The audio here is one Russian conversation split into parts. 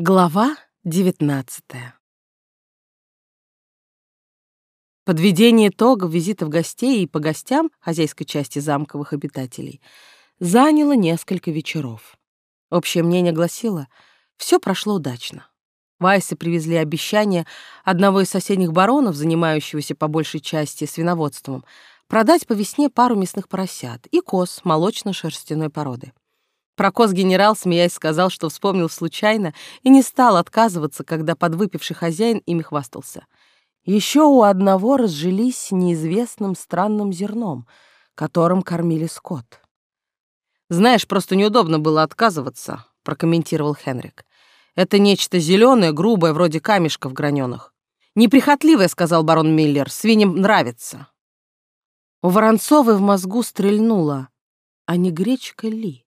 Глава девятнадцатая. Подведение итогов визитов гостей и по гостям хозяйской части замковых обитателей заняло несколько вечеров. Общее мнение гласило, все прошло удачно. Вайсы привезли обещание одного из соседних баронов, занимающегося по большей части свиноводством, продать по весне пару мясных поросят и коз молочно-шерстяной породы. Прокос-генерал, смеясь, сказал, что вспомнил случайно и не стал отказываться, когда подвыпивший хозяин ими хвастался. Еще у одного разжились неизвестным странным зерном, которым кормили скот. «Знаешь, просто неудобно было отказываться», — прокомментировал Хенрик. «Это нечто зеленое, грубое, вроде камешков граненых. «Неприхотливое», — сказал барон Миллер, — «свиньям нравится». У Воронцовой в мозгу стрельнуло, а не гречка ли?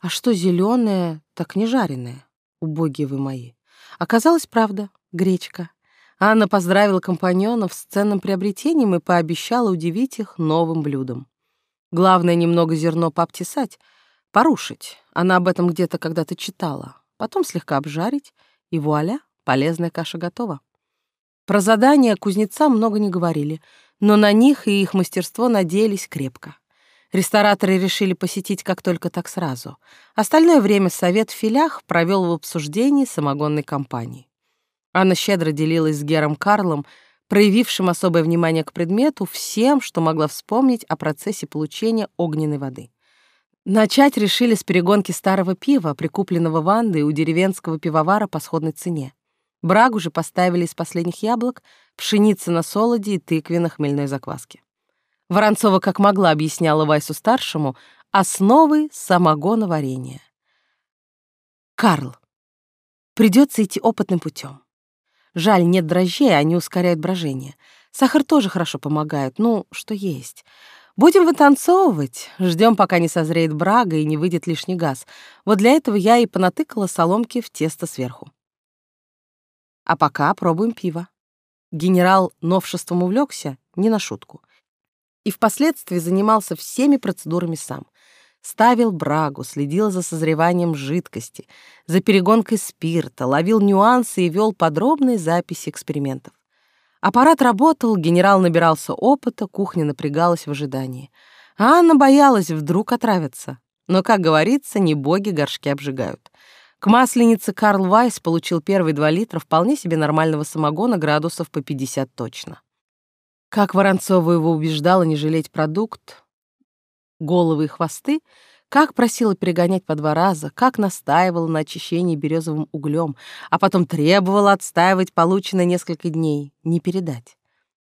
А что зеленое, так не жареное, убогие вы мои. Оказалось, правда, гречка. Анна поздравила компаньонов с ценным приобретением и пообещала удивить их новым блюдом. Главное, немного зерно пообтесать, порушить. Она об этом где-то когда-то читала. Потом слегка обжарить, и вуаля, полезная каша готова. Про задания кузнеца много не говорили, но на них и их мастерство надеялись крепко. Рестораторы решили посетить как только так сразу. Остальное время совет в филях провел в обсуждении самогонной компании. Анна щедро делилась с Гером Карлом, проявившим особое внимание к предмету, всем, что могла вспомнить о процессе получения огненной воды. Начать решили с перегонки старого пива, прикупленного Вандой у деревенского пивовара по сходной цене. Брагу же поставили из последних яблок, пшеницы на солоде и тыкве на хмельной закваске. Воронцова как могла объясняла Вайсу-старшему основы самогоноварения. «Карл, придется идти опытным путем. Жаль, нет дрожжей, они ускоряют брожение. Сахар тоже хорошо помогает, ну, что есть. Будем вытанцовывать, ждем, пока не созреет брага и не выйдет лишний газ. Вот для этого я и понатыкала соломки в тесто сверху. А пока пробуем пиво. Генерал новшеством увлекся, не на шутку и впоследствии занимался всеми процедурами сам. Ставил брагу, следил за созреванием жидкости, за перегонкой спирта, ловил нюансы и вел подробные записи экспериментов. Аппарат работал, генерал набирался опыта, кухня напрягалась в ожидании. А Анна боялась вдруг отравиться. Но, как говорится, не боги горшки обжигают. К масленице Карл Вайс получил первые два литра вполне себе нормального самогона градусов по 50 точно. Как Воронцова его убеждала не жалеть продукт, головы и хвосты, как просила перегонять по два раза, как настаивала на очищении березовым углем, а потом требовала отстаивать полученное несколько дней, не передать.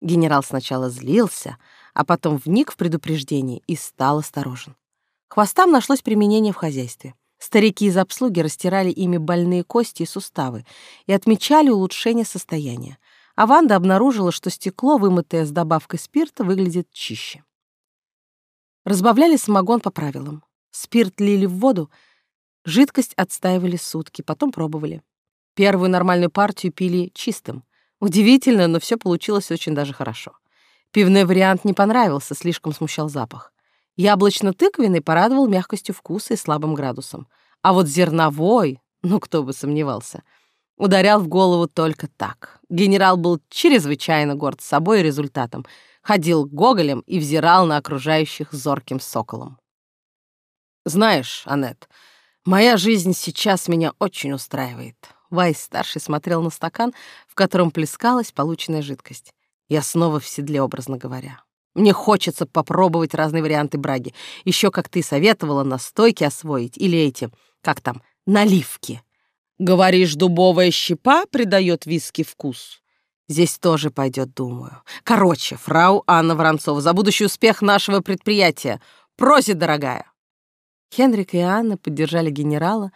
Генерал сначала злился, а потом вник в предупреждение и стал осторожен. Хвостам нашлось применение в хозяйстве. Старики из обслуги растирали ими больные кости и суставы и отмечали улучшение состояния а Ванда обнаружила, что стекло, вымытое с добавкой спирта, выглядит чище. Разбавляли самогон по правилам. Спирт лили в воду, жидкость отстаивали сутки, потом пробовали. Первую нормальную партию пили чистым. Удивительно, но все получилось очень даже хорошо. Пивной вариант не понравился, слишком смущал запах. Яблочно-тыквенный порадовал мягкостью вкуса и слабым градусом. А вот зерновой, ну кто бы сомневался — ударял в голову только так. Генерал был чрезвычайно горд собой и результатом. Ходил гоголем и взирал на окружающих зорким соколом. «Знаешь, Аннет, моя жизнь сейчас меня очень устраивает». Вайс-старший смотрел на стакан, в котором плескалась полученная жидкость. Я снова в седле, образно говоря. Мне хочется попробовать разные варианты браги. Еще, как ты советовала, настойки освоить или эти, как там, наливки. Говоришь, дубовая щепа придает виски вкус? Здесь тоже пойдет, думаю. Короче, фрау Анна Воронцова, за будущий успех нашего предприятия. Просит, дорогая. Хенрик и Анна поддержали генерала,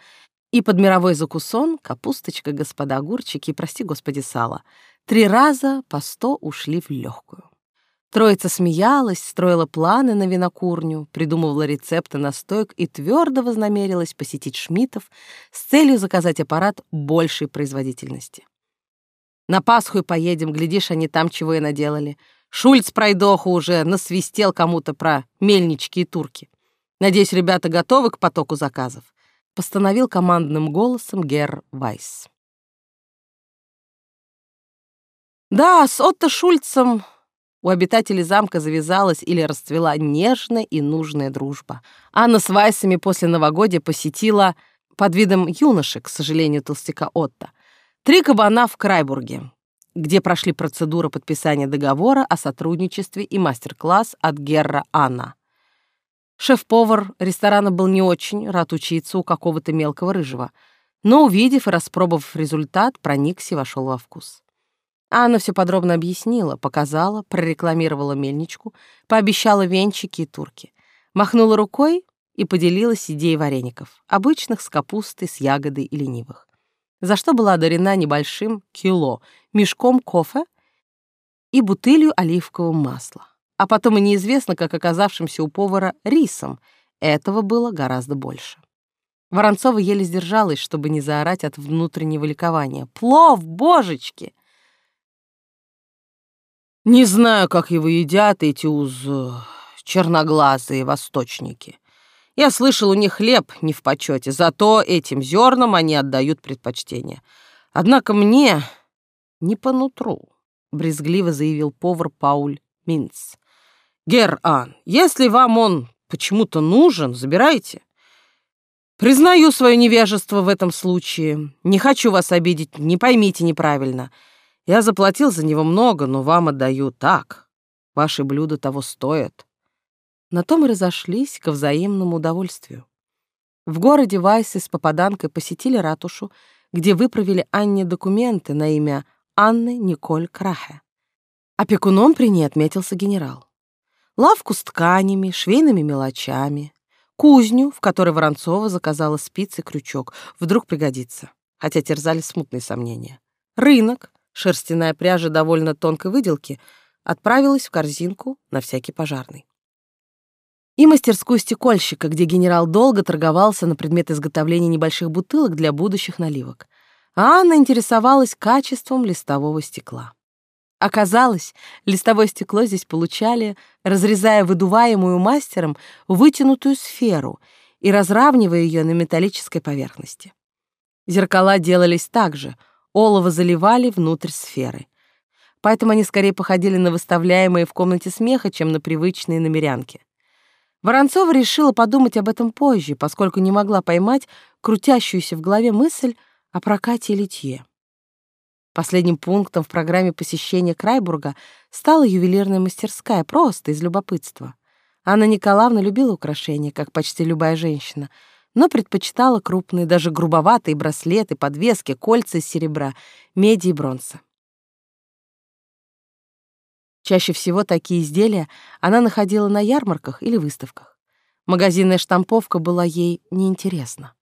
и под мировой закусон, капусточка, господа огурчики, прости господи, сало, три раза по сто ушли в легкую. Троица смеялась, строила планы на винокурню, придумывала рецепты настоек и твердо вознамерилась посетить Шмитов с целью заказать аппарат большей производительности. На Пасху и поедем, глядишь, они там чего и наделали. Шульц пройдоху уже насвистел кому-то про мельнички и турки. Надеюсь, ребята готовы к потоку заказов. постановил командным голосом Герр Вайс. Да, с Отто Шульцем у обитателей замка завязалась или расцвела нежная и нужная дружба. Анна с Вайсами после новогодия посетила под видом юношек, к сожалению, толстяка Отто, три кабана в Крайбурге, где прошли процедуру подписания договора о сотрудничестве и мастер-класс от Герра Анна. Шеф-повар ресторана был не очень рад учиться у какого-то мелкого рыжего, но, увидев и распробовав результат, проникся и вошел во вкус. Анна все подробно объяснила, показала, прорекламировала мельничку, пообещала венчики и турки. Махнула рукой и поделилась идеей вареников, обычных с капустой, с ягодой и ленивых. За что была одарена небольшим кило, мешком кофе и бутылью оливкового масла а потом и неизвестно, как оказавшимся у повара, рисом. Этого было гораздо больше. Воронцова еле сдержалась, чтобы не заорать от внутреннего ликования. «Плов, божечки!» «Не знаю, как его едят эти уз... черноглазые восточники. Я слышал, у них хлеб не в почете, зато этим зернам они отдают предпочтение. Однако мне не по нутру», — брезгливо заявил повар Пауль Минц. Гер-Ан, если вам он почему-то нужен, забирайте. Признаю свое невежество в этом случае. Не хочу вас обидеть, не поймите неправильно. Я заплатил за него много, но вам отдаю так. Ваши блюда того стоят. На том и разошлись к взаимному удовольствию. В городе Вайсы с попаданкой посетили ратушу, где выправили Анне документы на имя Анны Николь Крахе. Опекуном при ней отметился генерал лавку с тканями, швейными мелочами, кузню, в которой Воронцова заказала спицы крючок, вдруг пригодится, хотя терзали смутные сомнения. Рынок, шерстяная пряжа довольно тонкой выделки, отправилась в корзинку на всякий пожарный. И мастерскую стекольщика, где генерал долго торговался на предмет изготовления небольших бутылок для будущих наливок. А Анна интересовалась качеством листового стекла. Оказалось, листовое стекло здесь получали, разрезая выдуваемую мастером вытянутую сферу и разравнивая ее на металлической поверхности. Зеркала делались так же, олово заливали внутрь сферы. Поэтому они скорее походили на выставляемые в комнате смеха, чем на привычные намерянки. Воронцова решила подумать об этом позже, поскольку не могла поймать крутящуюся в голове мысль о прокате литье. Последним пунктом в программе посещения Крайбурга стала ювелирная мастерская, просто из любопытства. Анна Николаевна любила украшения, как почти любая женщина, но предпочитала крупные, даже грубоватые браслеты, подвески, кольца из серебра, меди и бронза. Чаще всего такие изделия она находила на ярмарках или выставках. Магазинная штамповка была ей неинтересна.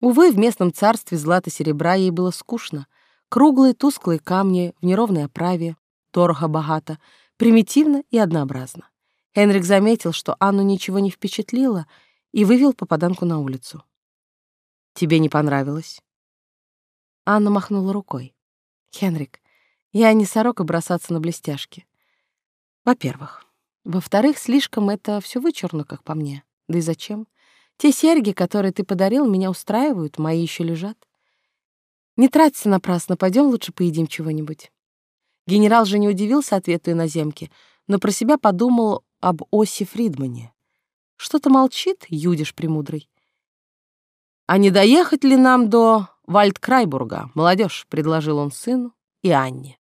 Увы, в местном царстве злата-серебра ей было скучно — Круглые тусклые камни в неровной оправе, дорого-богато, примитивно и однообразно. Хенрик заметил, что Анну ничего не впечатлило, и вывел попаданку на улицу. «Тебе не понравилось?» Анна махнула рукой. «Хенрик, я не сорока бросаться на блестяшки. Во-первых. Во-вторых, слишком это все вычурно, как по мне. Да и зачем? Те серьги, которые ты подарил, меня устраивают, мои еще лежат. Не траться напрасно, пойдем лучше поедим чего-нибудь. Генерал же не удивился ответу иноземки, но про себя подумал об Оси Фридмане. Что-то молчит, юдиш премудрый. «А не доехать ли нам до Вальдкрайбурга, молодежь?» — предложил он сыну и Анне.